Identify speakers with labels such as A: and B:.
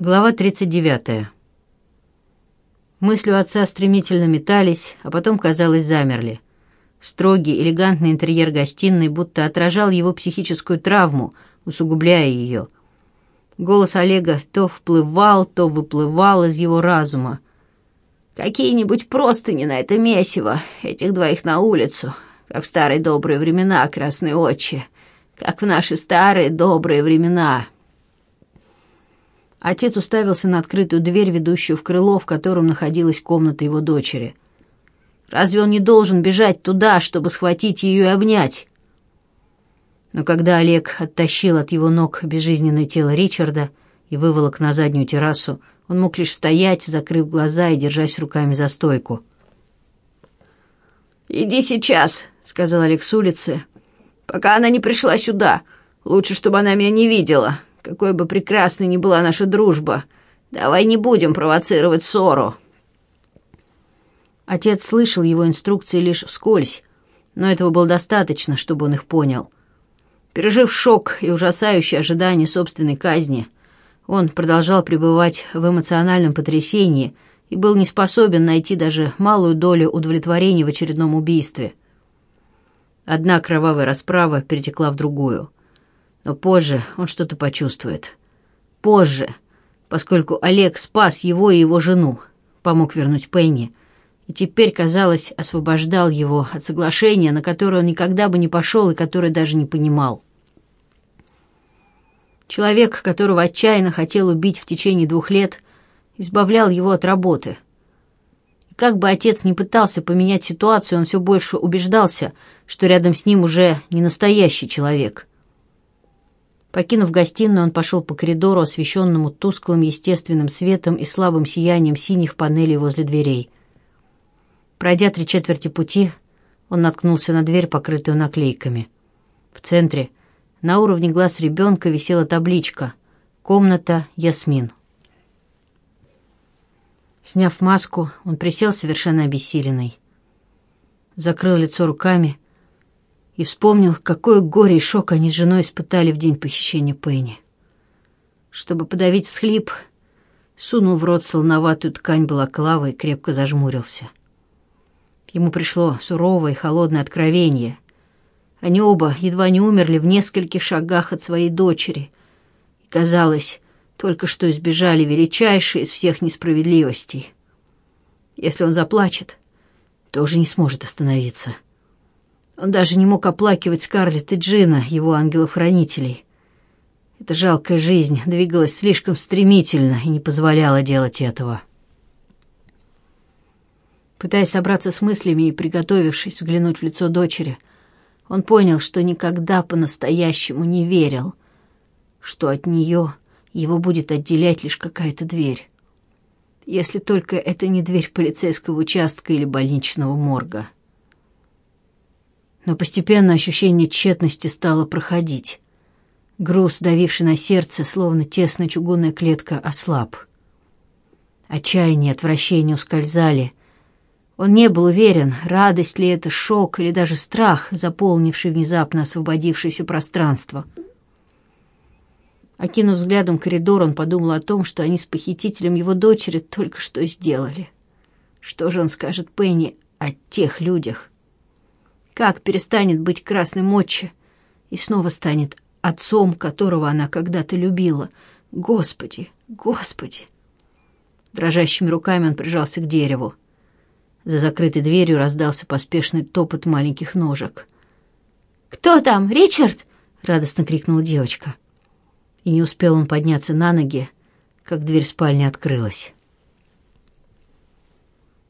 A: Глава 39. Мысли у отца стремительно метались, а потом, казалось, замерли. Строгий, элегантный интерьер гостиной будто отражал его психическую травму, усугубляя ее. Голос Олега то вплывал, то выплывал из его разума. «Какие-нибудь простыни на это месиво, этих двоих на улицу, как в старые добрые времена, красные очи, как в наши старые добрые времена». Отец уставился на открытую дверь, ведущую в крыло, в котором находилась комната его дочери. «Разве он не должен бежать туда, чтобы схватить ее и обнять?» Но когда Олег оттащил от его ног безжизненное тело Ричарда и выволок на заднюю террасу, он мог лишь стоять, закрыв глаза и держась руками за стойку. «Иди сейчас», — сказал Олег с улицы, — «пока она не пришла сюда. Лучше, чтобы она меня не видела» какой бы прекрасной ни была наша дружба, давай не будем провоцировать ссору». Отец слышал его инструкции лишь вскользь, но этого было достаточно, чтобы он их понял. Пережив шок и ужасающее ожидание собственной казни, он продолжал пребывать в эмоциональном потрясении и был не способен найти даже малую долю удовлетворения в очередном убийстве. Одна кровавая расправа перетекла в другую — но позже он что-то почувствует. Позже, поскольку Олег спас его и его жену, помог вернуть Пенни, и теперь, казалось, освобождал его от соглашения, на которое он никогда бы не пошел и которое даже не понимал. Человек, которого отчаянно хотел убить в течение двух лет, избавлял его от работы. И как бы отец не пытался поменять ситуацию, он все больше убеждался, что рядом с ним уже не настоящий человек — Покинув гостиную, он пошел по коридору, освещенному тусклым естественным светом и слабым сиянием синих панелей возле дверей. Пройдя три четверти пути, он наткнулся на дверь, покрытую наклейками. В центре, на уровне глаз ребенка, висела табличка «Комната Ясмин». Сняв маску, он присел совершенно обессиленный. Закрыл лицо руками — и вспомнил, какое горе и шок они с женой испытали в день похищения Пенни. Чтобы подавить всхлип, сунул в рот солноватую ткань балаклавы и крепко зажмурился. Ему пришло суровое и холодное откровение. Они оба едва не умерли в нескольких шагах от своей дочери. И, казалось, только что избежали величайшей из всех несправедливостей. Если он заплачет, то уже не сможет остановиться. — он даже не мог оплакивать Скарлетт и Джина, его ангелов-хранителей. Эта жалкая жизнь двигалась слишком стремительно и не позволяла делать этого. Пытаясь собраться с мыслями и приготовившись взглянуть в лицо дочери, он понял, что никогда по-настоящему не верил, что от нее его будет отделять лишь какая-то дверь. Если только это не дверь полицейского участка или больничного морга но постепенно ощущение тщетности стало проходить. Груз, давивший на сердце, словно тесная чугунная клетка, ослаб. Отчаяние и отвращение ускользали. Он не был уверен, радость ли это, шок или даже страх, заполнивший внезапно освободившееся пространство. Окинув взглядом коридор, он подумал о том, что они с похитителем его дочери только что сделали. Что же он скажет Пенни о тех людях? Как перестанет быть красной мочи и снова станет отцом, которого она когда-то любила. Господи, Господи! Дрожащими руками он прижался к дереву. За закрытой дверью раздался поспешный топот маленьких ножек. «Кто там, Ричард?» — радостно крикнула девочка. И не успел он подняться на ноги, как дверь спальни открылась.